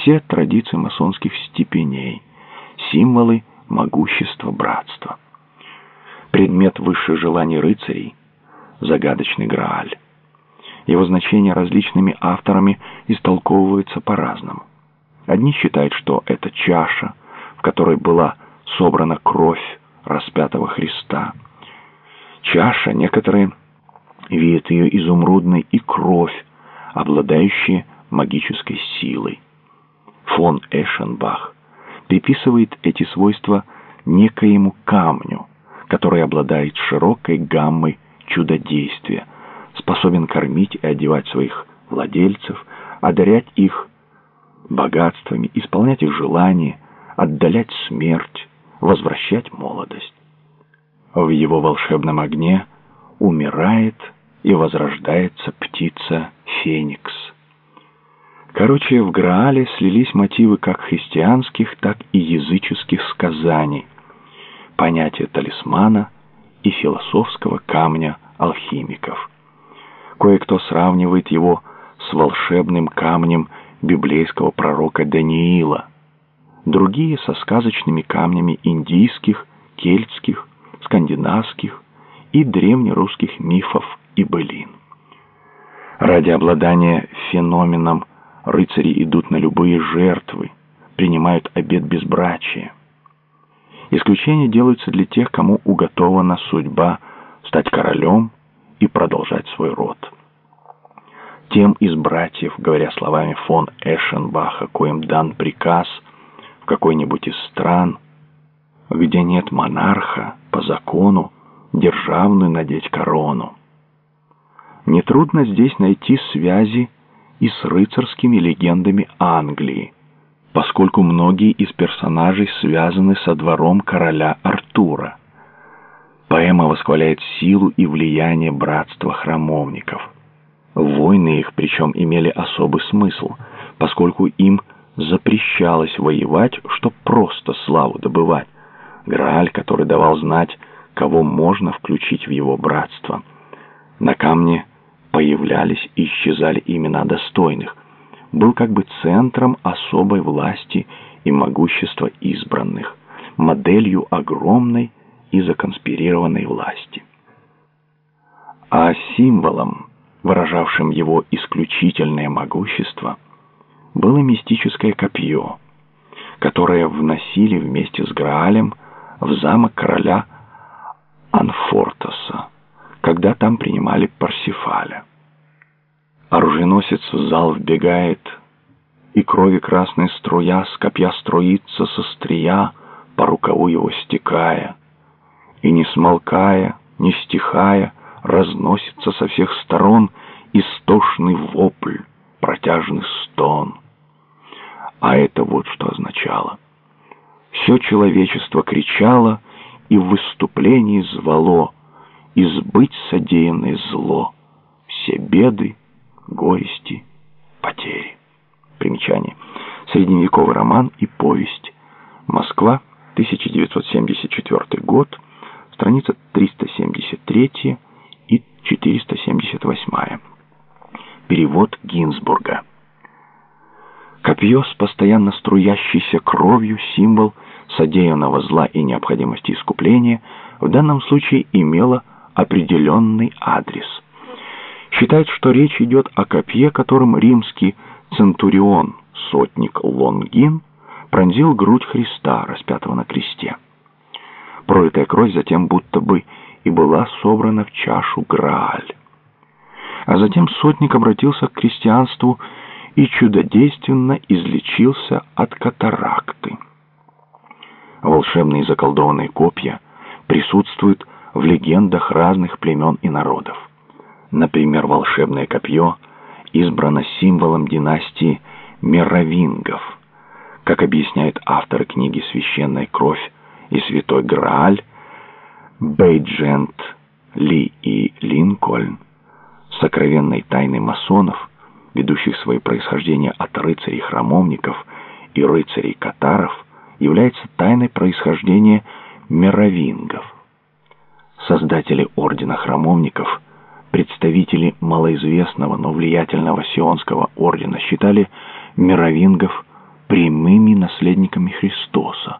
все традиции масонских степеней, символы могущества братства. Предмет высших желаний рыцарей – загадочный Грааль. Его значение различными авторами истолковывается по-разному. Одни считают, что это чаша, в которой была собрана кровь распятого Христа. Чаша, некоторые видят ее изумрудной и кровь, обладающая магической силой. Фон Эшенбах приписывает эти свойства некоему камню, который обладает широкой гаммой чудодействия, способен кормить и одевать своих владельцев, одарять их богатствами, исполнять их желания, отдалять смерть, возвращать молодость. В его волшебном огне умирает и возрождается птица Феникс. Короче, в Граале слились мотивы как христианских, так и языческих сказаний, понятия талисмана и философского камня алхимиков. Кое-кто сравнивает его с волшебным камнем библейского пророка Даниила, другие со сказочными камнями индийских, кельтских, скандинавских и древнерусских мифов и былин. Ради обладания феноменом рыцари идут на любые жертвы, принимают обет безбрачия. Исключения делаются для тех, кому уготована судьба стать королем и продолжать свой род. Тем из братьев, говоря словами фон Эшенбаха, коим дан приказ в какой-нибудь из стран, где нет монарха, по закону, державную надеть корону. Нетрудно здесь найти связи и с рыцарскими легендами Англии, поскольку многие из персонажей связаны со двором короля Артура. Поэма восхваляет силу и влияние братства храмовников. Войны их, причем, имели особый смысл, поскольку им запрещалось воевать, чтобы просто славу добывать. Грааль, который давал знать, кого можно включить в его братство. На камне появлялись и исчезали имена достойных, был как бы центром особой власти и могущества избранных, моделью огромной и законспирированной власти. А символом, выражавшим его исключительное могущество, было мистическое копье, которое вносили вместе с Граалем в замок короля Анфортоса когда там принимали Парсифаля. Оруженосец в зал вбегает, и крови красная струя с копья струится со стрия, по рукаву его стекая, и не смолкая, не стихая, разносится со всех сторон истошный вопль, протяжный стон. А это вот что означало. Все человечество кричало и в выступлении звало — избыть содеянное зло, все беды, горести, потери. Примечание. Средневековый роман и повесть. Москва, 1974 год, страница 373 и 478. Перевод Гинзбурга. Копье с постоянно струящейся кровью символ содеянного зла и необходимости искупления в данном случае имело определенный адрес. Считают, что речь идет о копье, которым римский центурион, сотник Лонгин, пронзил грудь Христа, распятого на кресте. Пролитая кровь затем будто бы и была собрана в чашу Грааль. А затем сотник обратился к крестьянству и чудодейственно излечился от катаракты. Волшебные заколдованные копья присутствуют в легендах разных племен и народов. Например, волшебное копье избрано символом династии Меровингов. Как объясняют авторы книги «Священная кровь» и «Святой Грааль», Бейджент, Ли и Линкольн, сокровенной тайны масонов, ведущих свое происхождение от рыцарей-храмовников и рыцарей-катаров, является тайной происхождения меровингов. Создатели Ордена Храмовников, представители малоизвестного, но влиятельного Сионского Ордена считали мировингов прямыми наследниками Христа.